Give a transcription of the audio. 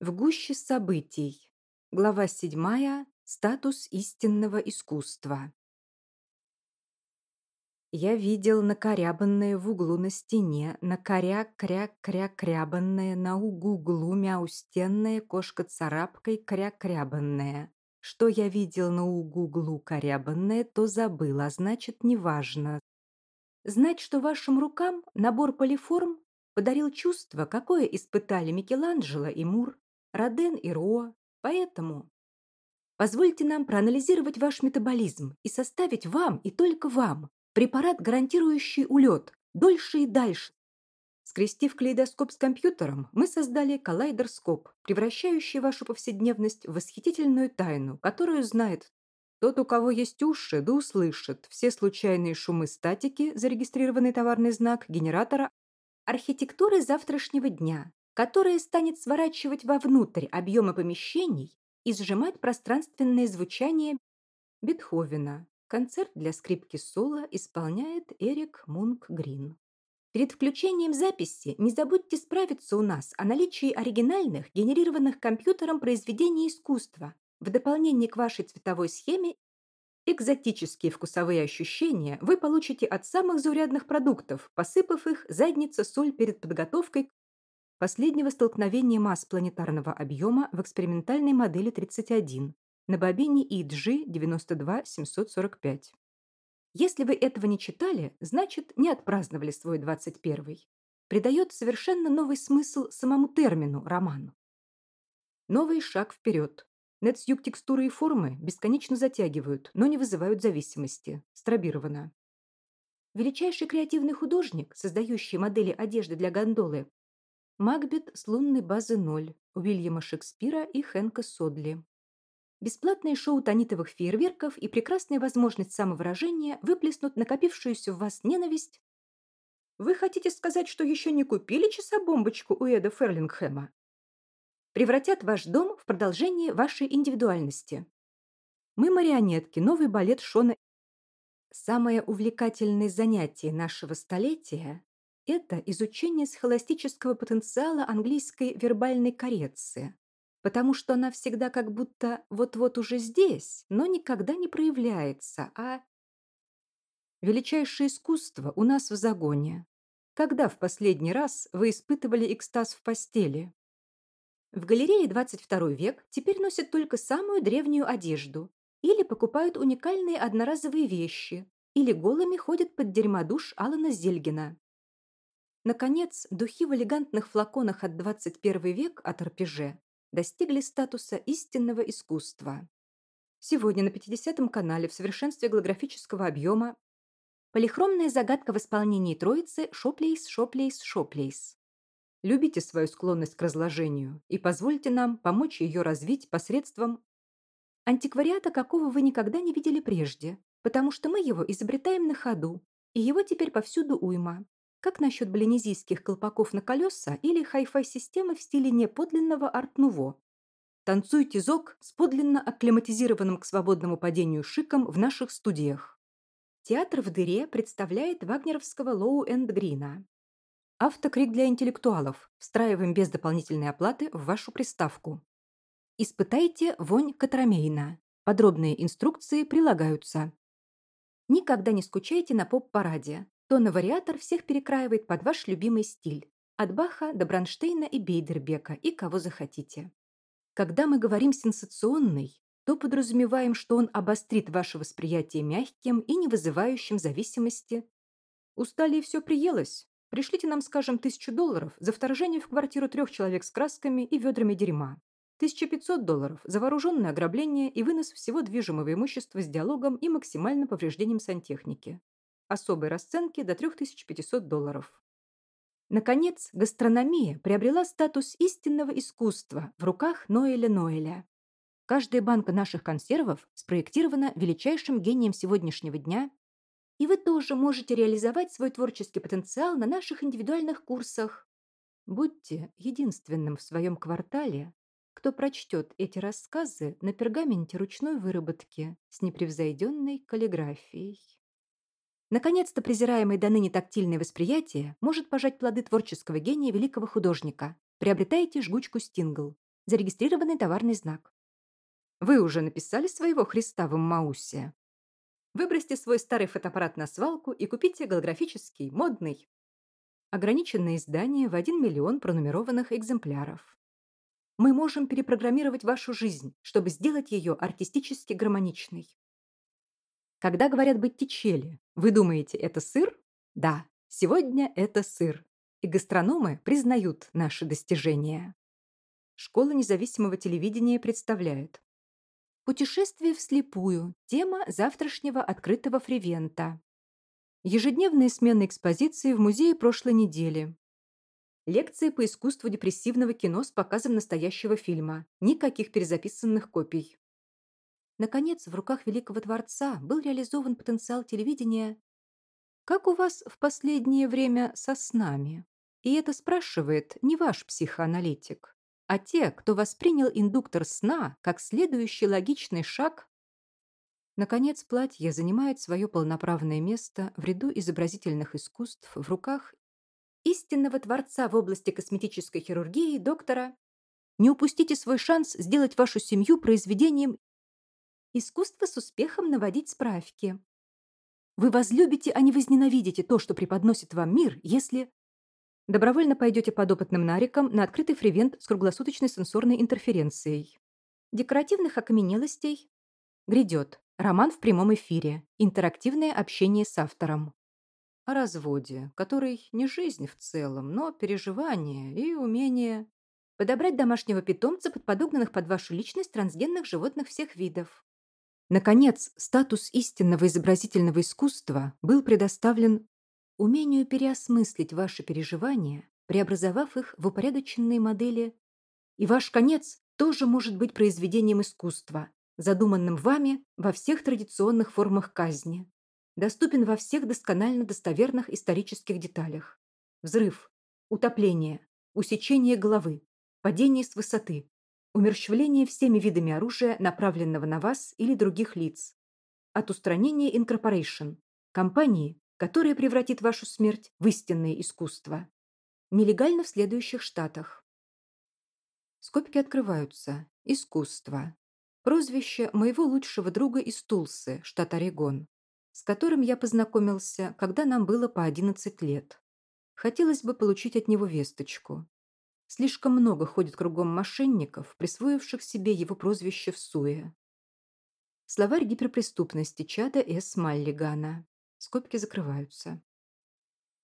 В гуще событий. Глава 7. Статус истинного искусства. Я видел накорябанное в углу на стене, накоря-кря-кря-крябанное на угу-углу мяустенное кошка-царапкой кря-крябанное. Что я видел на угу-углу корябанное, то забыл, а значит, неважно. Знать, что вашим рукам набор полиформ подарил чувство, какое испытали Микеланджело и Мур, Роден и Роа, поэтому позвольте нам проанализировать ваш метаболизм и составить вам и только вам препарат, гарантирующий улет, дольше и дальше. Скрестив калейдоскоп с компьютером, мы создали коллайдерскоп, превращающий вашу повседневность в восхитительную тайну, которую знает тот, у кого есть уши, да услышит все случайные шумы статики, зарегистрированный товарный знак генератора архитектуры завтрашнего дня, которая станет сворачивать вовнутрь объемы помещений и сжимать пространственное звучание Бетховена. Концерт для скрипки соло исполняет Эрик Мунк Грин. Перед включением записи не забудьте справиться у нас о наличии оригинальных, генерированных компьютером произведений искусства. В дополнение к вашей цветовой схеме экзотические вкусовые ощущения вы получите от самых заурядных продуктов, посыпав их задница соль перед подготовкой последнего столкновения масс планетарного объема в экспериментальной модели 31 на бобине EG 92745. Если вы этого не читали, значит, не отпраздновали свой 21-й. Придает совершенно новый смысл самому термину «роман». Новый шаг вперед. Нетсюк текстуры и формы бесконечно затягивают, но не вызывают зависимости. Стробировано. Величайший креативный художник, создающий модели одежды для гондолы, Макбет с лунной базы 0 Уильяма Шекспира и Хэнка Содли. Бесплатное шоу тонитовых фейерверков и прекрасная возможность самовыражения выплеснут накопившуюся в вас ненависть. Вы хотите сказать, что еще не купили часобомбочку у Эда Ферлингхэма? Превратят ваш дом в продолжение вашей индивидуальности. Мы марионетки, новый балет Шона. Самое увлекательное занятие нашего столетия это изучение схоластического потенциала английской вербальной коррекции, потому что она всегда как будто вот-вот уже здесь, но никогда не проявляется, а... Величайшее искусство у нас в загоне. Когда в последний раз вы испытывали экстаз в постели? В галерее 22 век теперь носят только самую древнюю одежду или покупают уникальные одноразовые вещи, или голыми ходят под дерьмодуш Алана Зельгина. Наконец, духи в элегантных флаконах от 21 век от Арпеже достигли статуса истинного искусства. Сегодня на 50-м канале в совершенстве голографического объема полихромная загадка в исполнении троицы «Шоплейс, Шоплейс, Шоплейс». Любите свою склонность к разложению и позвольте нам помочь ее развить посредством антиквариата, какого вы никогда не видели прежде, потому что мы его изобретаем на ходу, и его теперь повсюду уйма. Как насчет блинезийских колпаков на колеса или хай-фай системы в стиле неподлинного арт-нуво? Танцуйте зок с подлинно акклиматизированным к свободному падению шиком в наших студиях. Театр в дыре представляет вагнеровского Лоу энд Грина. Автокрик для интеллектуалов. Встраиваем без дополнительной оплаты в вашу приставку. Испытайте вонь Катрамейна. Подробные инструкции прилагаются. Никогда не скучайте на поп-параде. Тон-вариатор всех перекраивает под ваш любимый стиль. От Баха до Бранштейна и Бейдербека, и кого захотите. Когда мы говорим «сенсационный», то подразумеваем, что он обострит ваше восприятие мягким и не вызывающим зависимости. Устали и все приелось? Пришлите нам, скажем, тысячу долларов за вторжение в квартиру трех человек с красками и ведрами дерьма. 1500 долларов за вооруженное ограбление и вынос всего движимого имущества с диалогом и максимальным повреждением сантехники особой расценки до 3500 долларов. Наконец, гастрономия приобрела статус истинного искусства в руках Ноэля Ноэля. Каждая банка наших консервов спроектирована величайшим гением сегодняшнего дня, и вы тоже можете реализовать свой творческий потенциал на наших индивидуальных курсах. Будьте единственным в своем квартале, кто прочтет эти рассказы на пергаменте ручной выработки с непревзойденной каллиграфией. Наконец-то презираемое до ныне тактильное восприятие может пожать плоды творческого гения великого художника. Приобретайте жгучку Стингл. Зарегистрированный товарный знак. Вы уже написали своего Христа в Маусе? Выбросьте свой старый фотоаппарат на свалку и купите голографический, модный. Ограниченное издание в 1 миллион пронумерованных экземпляров. Мы можем перепрограммировать вашу жизнь, чтобы сделать ее артистически гармоничной. Когда говорят «боттичелли», вы думаете, это сыр? Да, сегодня это сыр. И гастрономы признают наши достижения. Школа независимого телевидения представляет Путешествие вслепую. Тема завтрашнего открытого фривента. Ежедневные смены экспозиции в музее прошлой недели. Лекции по искусству депрессивного кино с показом настоящего фильма. Никаких перезаписанных копий. Наконец, в руках великого творца был реализован потенциал телевидения. Как у вас в последнее время со снами? И это спрашивает не ваш психоаналитик а те, кто воспринял индуктор сна как следующий логичный шаг Наконец, платье занимает свое полноправное место в ряду изобразительных искусств в руках истинного творца в области косметической хирургии доктора. Не упустите свой шанс сделать вашу семью произведением искусства с успехом наводить справки. Вы возлюбите, а не возненавидите то, что преподносит вам мир, если Добровольно пойдете подопытным нариком на открытый фривент с круглосуточной сенсорной интерференцией. Декоративных окаменелостей грядет. Роман в прямом эфире. Интерактивное общение с автором. О разводе, который не жизнь в целом, но переживание и умение подобрать домашнего питомца под подогнанных под вашу личность трансгенных животных всех видов. Наконец, статус истинного изобразительного искусства был предоставлен умению переосмыслить ваши переживания, преобразовав их в упорядоченные модели. И ваш конец тоже может быть произведением искусства, задуманным вами во всех традиционных формах казни. Доступен во всех досконально достоверных исторических деталях. Взрыв, утопление, усечение головы, падение с высоты, умерщвление всеми видами оружия, направленного на вас или других лиц. От устранения Incorporation, компании, которое превратит вашу смерть в истинное искусство. Нелегально в следующих штатах. Скобки открываются. Искусство. Прозвище моего лучшего друга из Тулсы, штат Орегон, с которым я познакомился, когда нам было по 11 лет. Хотелось бы получить от него весточку. Слишком много ходит кругом мошенников, присвоивших себе его прозвище в Суе. Словарь гиперпреступности Чада С. Маллигана. Скобки закрываются.